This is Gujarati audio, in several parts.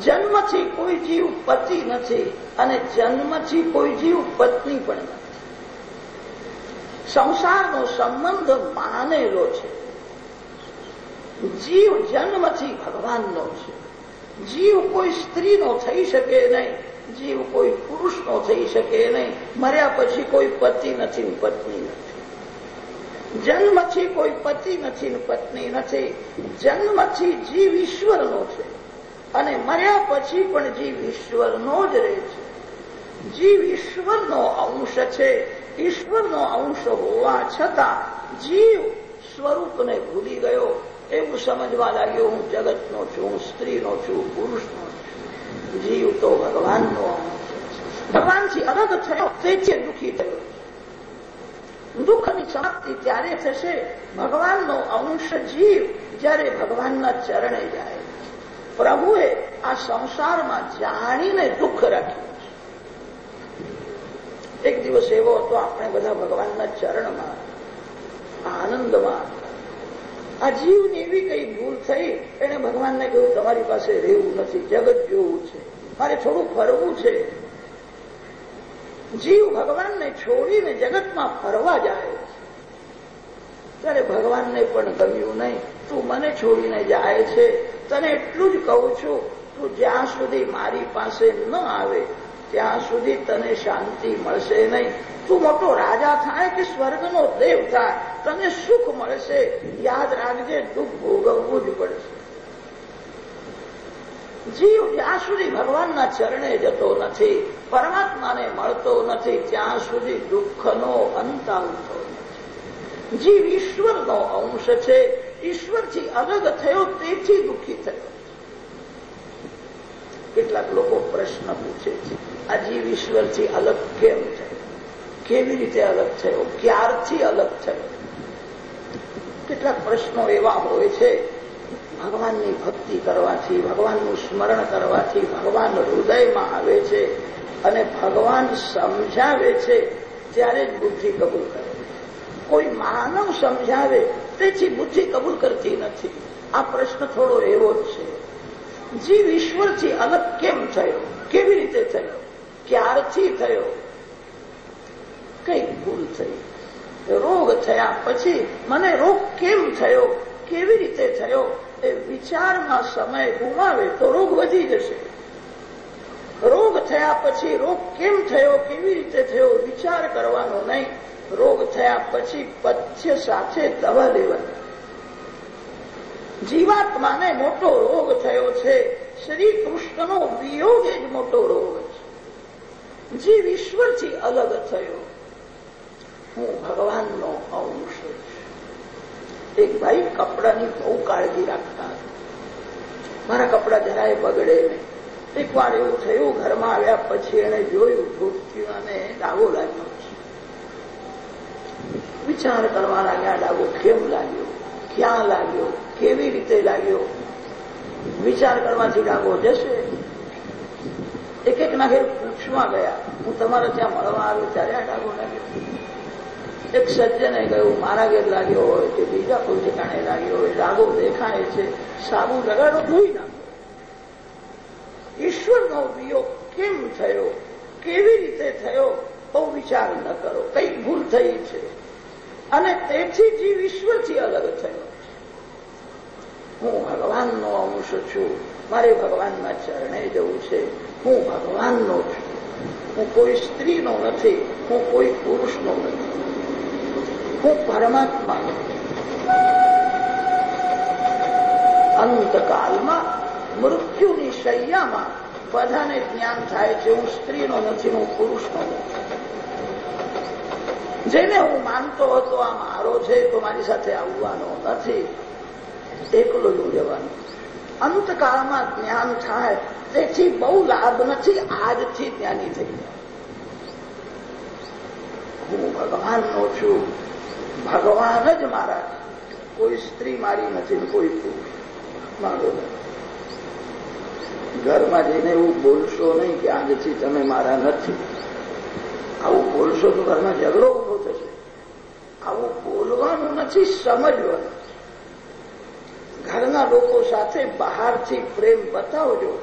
જન્મથી કોઈ જીવ પતિ નથી અને જન્મથી કોઈ જીવ પત્ની પણ નથી. સંસારનો સંબંધ માનેલો છે. જીવ જન્મથી ભગવાનનો છે. જીવ કોઈ સ્ત્રીનો થઈ શકે નહીં, જીવ કોઈ પુરુષનો થઈ શકે નહીં, મર્યા પછી કોઈ પતિ નથી પત્ની નથી. જન્મથી કોઈ પતિ નથી પત્ની નથી, જન્મથી જીવ ઈશ્વરનો છે. અને મર્યા પછી પણ જીવ ઈશ્વરનો જ રહે છે. જીવ ઈશ્વરનો અંશ છે. ઈશ્વરનો અંશ હોવા છતાં જીવ સ્વરૂપને ભૂલી ગયો. એવું સમજવા લાગ્યો હું જગતનો છું હું સ્ત્રીનો છું, પુરુષનો છું. જીવ તો ભગવાનનો અંશ ભગવાનથી અલગ થયો. તેથી દુઃખી થયો. દુઃખની સમાપ્તિ ત્યારે થશે. ભગવાનનો અંશ જીવ જ્યારે ભગવાનના ચરણે જાય. પ્રભુએ આ સંસારમાં જાણીને દુઃખ રાખ્યું એક દિવસ એવો હતો, આપણે બધા ભગવાનના ચરણમાં, આનંદમાં. આ જીવની એવી કઈ ભૂલ થઈ એને ભગવાનને કહ્યું, તમારી પાસે રહેવું નથી, જગત જોવું છે. મારે થોડું ફરવું છે. જીવ ભગવાનને છોડીને જગતમાં ફરવા જાય છે. ત્યારે ભગવાનને પણ ગમ્યું નહીં, તું મને છોડીને જાય છે તને એટલું જ કહું છું, તું જ્યાં સુધી મારી પાસે ન આવે, ત્યાં સુધી તને શાંતિ મળશે નહીં. તું મોટો રાજા થાય કે સ્વર્ગનો દેવ થાય, તને સુખ મળશે. યાદ રાખજે, દુઃખ ભોગવવું જ પડશે. જીવ જ્યાં સુધી ભગવાનના ચરણે જતો નથી, પરમાત્માને મળતો નથી, ત્યાં સુધી દુઃખનો અંત આવતો નથી. જીવ ઈશ્વરનો અંશ છે ઈશ્વરથી અલગ થયો, તેથી દુઃખી થયો. કેટલાક લોકો પ્રશ્ન પૂછે છે આ જીવ ઈશ્વરથી અલગ કેમ થયો કેવી રીતે અલગ થયો? ક્યારથી અલગ થયો? કેટલાક પ્રશ્નો એવા હોય છે, ભગવાનની ભક્તિ કરવાથી, ભગવાનનું સ્મરણ કરવાથી, ભગવાન હૃદયમાં આવે છે અને ભગવાન સમજાવે છે, ત્યારે જ બુદ્ધિ કબૂલ કરે. કોઈ માનવ સમજાવે, તેથી બુદ્ધિ કબૂલ કરતી નથી. આ પ્રશ્ન થોડો એવો જ છે. જીવ ઈશ્વરથી અલગ કેમ થયો? કેવી રીતે થયો? ક્યારથી થયો? કઈ ભૂલ થઈ. રોગ થયા પછી મને રોગ કેમ થયો? કેવી રીતે થયો? એ વિચારમાં સમય ગુમાવે તો રોગ વધી જશે. રોગ થયા પછી રોગ કેમ થયો? કેવી રીતે થયો? વિચાર કરવાનો નહીં. રોગ થયા પછી પથ્ય સાથે દવા લેવાની. જીવાત્માને મોટો રોગ થયો છે. શ્રી કૃષ્ણનો વિયોગ જ મોટો રોગ છે. જીવ ઈશ્વરથી અલગ થયો. હું ભગવાનનો અંશ એક ભાઈ કપડાની બહુ કાળજી રાખતા મારા કપડા જરાય બગડે નહીં. એકવાર એવું થયું, ઘરમાં આવ્યા પછી એને જોયું ધોત્યું અને ડાગો લાગ્યો વિચાર કરવા લાગ્યા ડાગો કેમ લાગ્યો? ક્યાં લાગ્યો? કેવી રીતે લાગ્યો? વિચાર કરવાથી ડાબો જશે. એક એક ના ઘેર પૂછવા ગયા. હું તમારે ત્યાં મળવા આવ્યો ત્યારે આ ડાબો લાગ્યો. એક સજ્જને કહ્યું, મારા ઘેર લાગ્યો હોય કે બીજા કોઈ ઠેકાણે લાગ્યો હોય? ડાબો દેખાય છે. સાબુ લગાડો, ધોઈ નાખો. ઈશ્વરનો વિયોગ કેમ થયો? કેવી રીતે થયો? બહુ વિચાર ન કરો. કઈ ભૂલ થઈ છે. અને તેથી જીવ ઈશ્વરથી અલગ થયો હું ભગવાનનો અંશ છું. મારે ભગવાનના ચરણે જવું છે. હું ભગવાનનો છું. હું કોઈ સ્ત્રીનો નથી. હું કોઈ પુરુષનો નથી. હું પરમાત્મા અંતકાલમાં મૃત્યુની શૈયામાં બધાને જ્ઞાન થાય છે. હું સ્ત્રીનો નથી, હું પુરુષનો નથી. જેને હું માનતો હતો આ મારો છે તો મારી સાથે આવવાનો નથી. એકલો જ જવાનું અંતકાળમાં જ્ઞાન થાય તેથી બહુ લાભ નથી, આજથી જ્ઞાની થઈ જાય. હું ભગવાનનો છું. ભગવાન જ મારા કોઈ સ્ત્રી મારી નથી કોઈ પુરુષ. મારો ઘરમાં જઈને એવું બોલશો નહીં કે આજથી તમે મારા નથી. આવું બોલશો તો ઘરમાં ઝઘડો ઊભો થશે. આવું બોલવાનું નથી, સમજવાનું. ઘરના લોકો સાથે બહારથી પ્રેમ બતાવજો,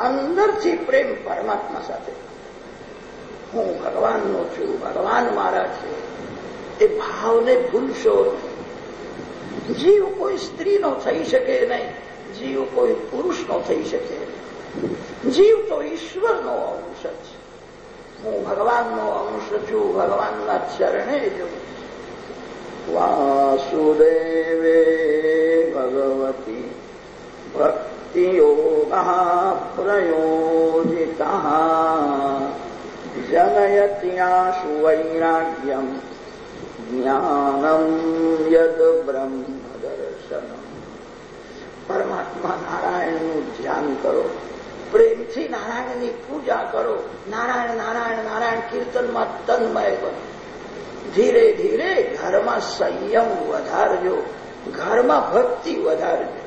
અંદરથી પ્રેમ પરમાત્મા સાથે. હું ભગવાનનો છું, ભગવાન મારા છે. એ ભાવને ભૂલશો જીવ કોઈ સ્ત્રીનો થઈ શકે નહીં, જીવ કોઈ પુરુષનો થઈ શકે જીવ તો ઈશ્વરનો અંશ છે. હું ભગવાનનો અંશ છું, ભગવાનના ચરણે જઉં વાસુદેવે ભગવતી ભક્તિયોગः પ્રયોજિતः જનયત્યાશુ વૈરાગ્યમ જ્ઞાનમ યદ બ્રહ્મ દર્શન પરમાત્મા નારાયણનું ધ્યાન કરો. પ્રેમથી નારાયણની પૂજા કરો. નારાયણ નારાયણ નારાયણ કીર્તનમાં તન્મય બનો. ધીરે ધીરે ઘરમાં સંયમ વધારજો. ઘરમાં ભક્તિ વધારજો.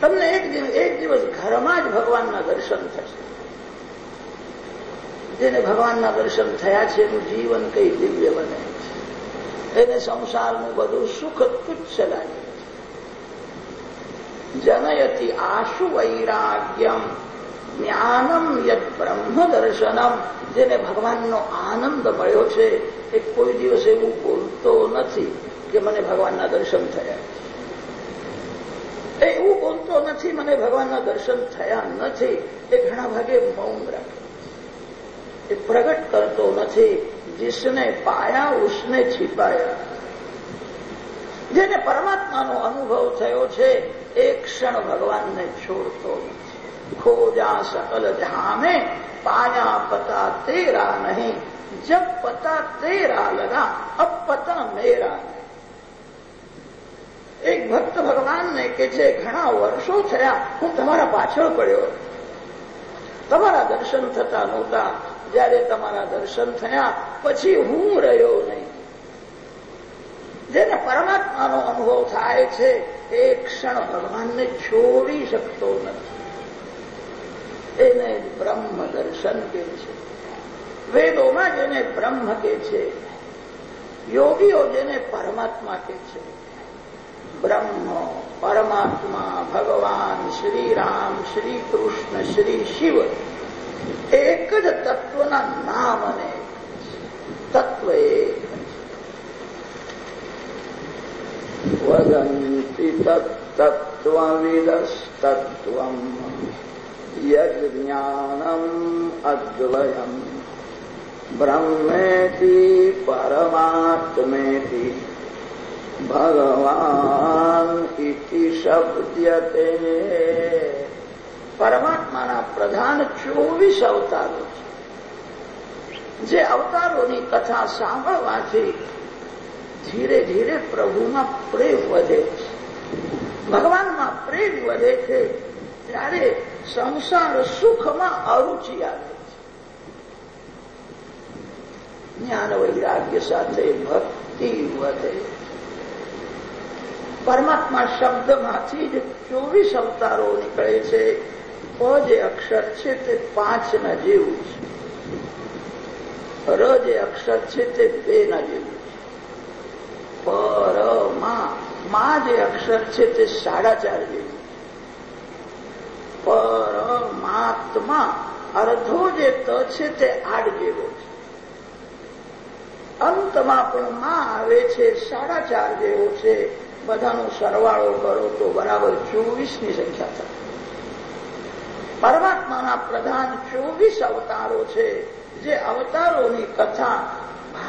તમને એક દિવસ એક દિવસ ઘરમાં જ ભગવાનના દર્શન થશે. જેને ભગવાનના દર્શન થયા છે એનું જીવન કઈ દિવ્ય બને છે. એને સંસારનું બધું સુખ તુચ્છ લાગે. જનયતિ આશુ વૈરાગ્યમ જ્ઞાનમ યદ બ્રહ્મ દર્શનમ જેને ભગવાનનો આનંદ મળ્યો છે, એ કોઈ દિવસ એવું બોલતો નથી કે મને ભગવાનના દર્શન થયા. એવું બોલતો નથી, મને ભગવાનના દર્શન થયા નથી. એ ઘણા ભાગે મૌન રાખે. એ પ્રગટ કરતો નથી जिसने પાયા उसने છીપાયા. જેને પરમાત્માનો અનુભવ થયો છે એક ક્ષણ ભગવાનને છોડતો નથી ખોજા સકલ જહાં में पाया पता तेरा नहीं जब पता तेरा लगा अब पता मेरा नहीं એક ભક્ત ભગવાનને કે છે ઘણા વર્ષો થયા હું તમારા પાછળ પડ્યો તમારા દર્શન થતા નહોતા જયારે તમારા દર્શન થયા પછી હું રહ્યો નહીં જેને પરમાત્માનો અનુભવ થાય છે, એ ક્ષણ ભગવાનને છોડી શકતો નથી. એને બ્રહ્મ દર્શન કે છે. વેદોમાં જેને બ્રહ્મ કે છે, યોગીઓ જેને પરમાત્મા કે છે, બ્રહ્મ, પરમાત્મા, ભગવાન, શ્રીરામ શ્રી કૃષ્ણ શ્રી શિવ, એક જ તત્વના નામ અને તત્વ એક વદંતિ તત્ત્વવિદસ્તત્વમ યજ્ઞાનમ અદ્વયમ બ્રહ્મેતિ પરમાત્મેતિ ભગવાન ઇતિ પરમાત્માના પ્રધાન ચોવીસ અવતારો છે જે અવતારોની કથા સાંભળવાથી ધીરે ધીરે પ્રભુમાં પ્રેમ વધે છે. ભગવાનમાં પ્રેમ વધે છે ત્યારે સંસાર સુખમાં અરુચિ આવે છે. જ્ઞાન વૈરાગ્ય સાથે ભક્તિ વધે પરમાત્મા શબ્દમાંથી જ ચોવીસ અવતારો નીકળે છે. અ જે અક્ષર છે તે પાંચના જેવું છે. ર જે અક્ષર છે તે બેના જેવું છે. પર, મા. જે અક્ષર છે તે સાડા ચાર જેવું પરમાત્મા અર્ધો જે ત છે તે આડ જેવો છે. અંતમાં પણ માં આવે છે સાડા ચાર જેવો છે. બધાનો સરવાળો કરો તો બરાબર ચોવીસની સંખ્યા થાય. પરમાત્માના પ્રધાન ચોવીસ અવતારો છે. જે અવતારોની કથા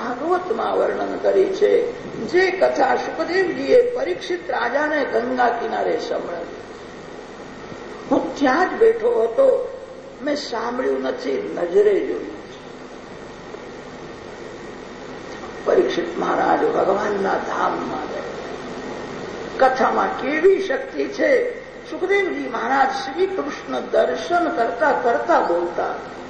ભાગવતમાં વર્ણન કરી છે. જે કથા સુખદેવજીએ પરીક્ષિત રાજાને ગંગા કિનારે સંભળાવી. હું ત્યાં જ બેઠો હતો. મેં સાંભળ્યું નથી, નજરે જોયું પરીક્ષિત મહારાજ ભગવાનના ધામમાં ગયા. કથામાં કેવી શક્તિ છે? સુખદેવજી મહારાજ શ્રી કૃષ્ણ દર્શન કરતા કરતા બોલતા હતા